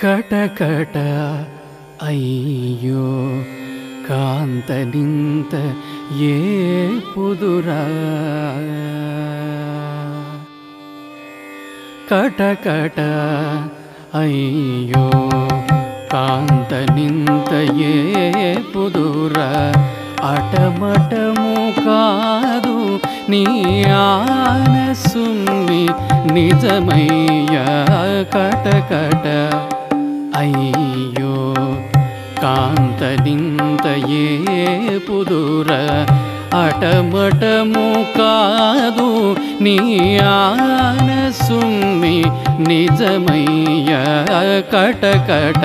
ಕಟಕಟ ಅಯ್ಯೋ ಕಾಂತ ನಿಂತ ಏ ಪುದುರ ಕಟಕಟ ಅಯ್ಯೋ ಕಾಂತ ನಿಂತ ಏ ಪುದುರ అటమటము కాదు నీ ఆన సుమ్మి నిజమయ్య కటకట ಅಯ್ಯೋ ಕಾಂತದಿಂದಯೇ ಪುದುರ ಅಟಮಟ ಮುಖಾದು ನೀಯಾನ ಸುಮ್ಮಿ ನಿಜಮಯ್ಯ ಕಟಕಟ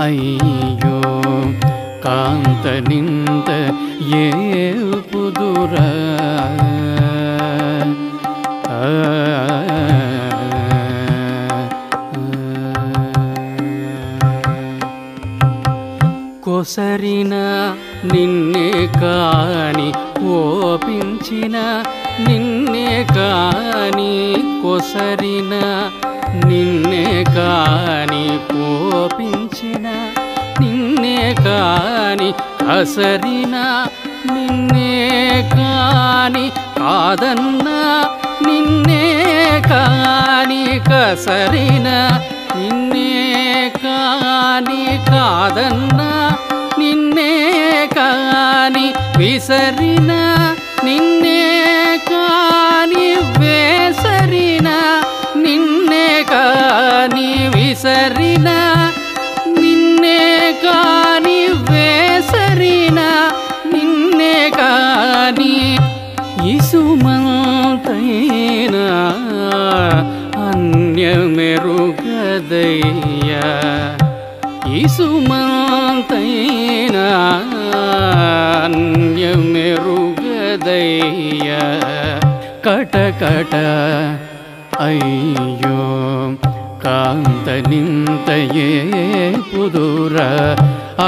ಅಯ್ಯೋ ಕಾಂತನಿಂದ ಏ ಪುದುರ కొసరిన నిన్నే కాని కోపించిన నిన్నే కాని కొసరిన నిన్నే కాని కోపించిన నిన్నే కాని కసరిన నిన్నే కాని కాదన్నా నిన్నే కాని కసరిన నిన్నే కాని కాదన్నా. కాని విసరిన నిన్నే కాని వేసరిన నిన్నే కాని విసరిన నిన్నే కాని వేసరిన నిన్నే కాని ఇసుమంతైనా అన్యమెరుగదయ్యా ఇసుమంతైనా అయ్య కటకట అయ్యో కాంత నింతయే పుదుర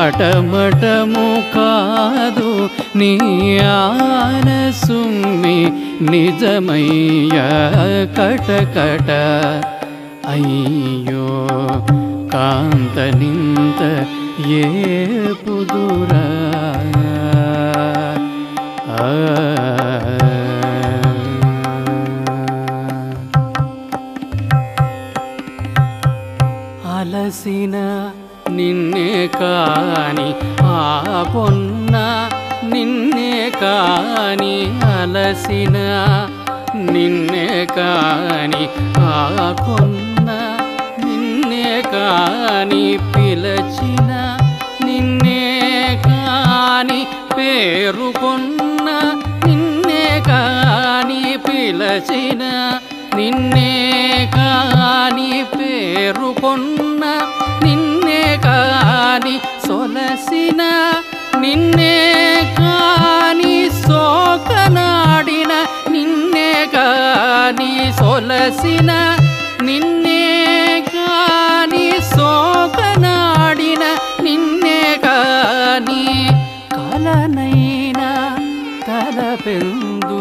అటమటము కాదు నీ ఆన నిజమయ్య కటకట. అయ్యో కాంత నింత ఏ పుదుర? పొన్న నిన్నే కాని అలసిన నిన్నే కాని ఆ నిన్నే కాని పిలచిన నిన్నే కాని పేరుకొన్న నిన్నే కాని పిలచిన నిన్నే కాని పేరుకొన్న సొలసిన నిన్నే కాని సోకనాడిన నిన్నే కాని కలనైనా తలపెందు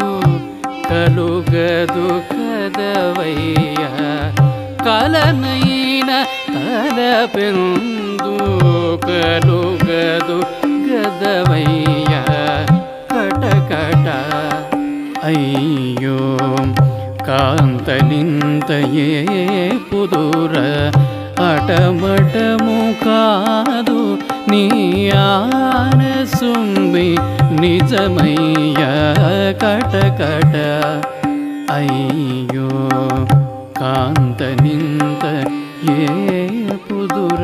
కలుగదు కదవయ్య కలనైన తలపెందు కలుగదు గదవయ్య కటకట అయ్యో కాంత कान्तये कुदुर अटमटमुखादु निम्बी निजमया कट कट अय कान्त ये कुदुर।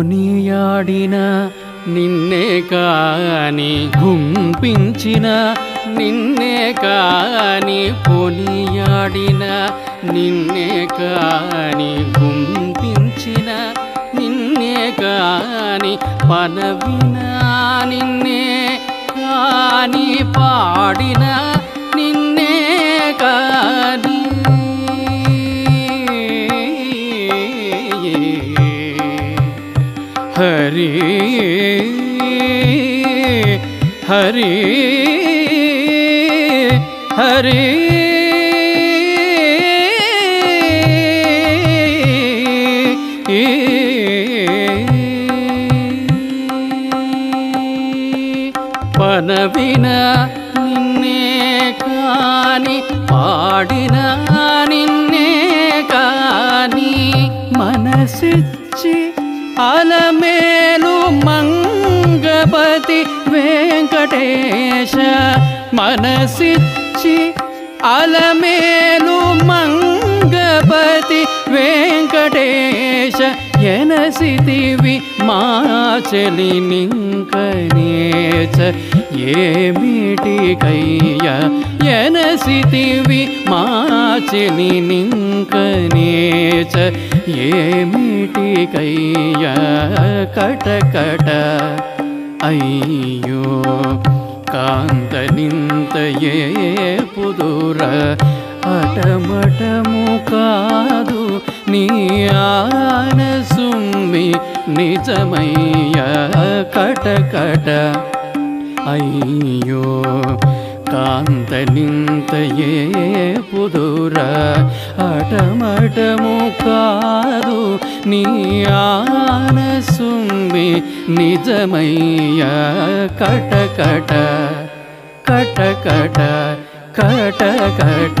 కొనియాడిన నిన్నే కాని గుంపించిన నిన్నే కాని కొనియాడిన నిన్నే కాని గుంపించిన నిన్నే కాని పనవిన నిన్నే కాని పాడిన నిన్నే కాని హరి హరి. పనవిన నిన్నే కాని పాడిన నిన్నే కాని మనసిచ్చి అలమేలు మంగ पति वेङ्कटेश मनसि अलमेलु मङ्गपति वेङ्कटेश येन सिवी माचली ये मीटि कैया एनसि वी ये मीटि कटकट కటకట అయ్యో కాంత నింతయే పుదుర అటమటము కాదు నీ ఆన సుమ్మి నిజమయ్య కటకట అయ్యో కాంత నింతయే పుదుర అటమటము కాదు నీ ఆన సుమ్మి నిజమయ్య కటకట కటకట కటకట.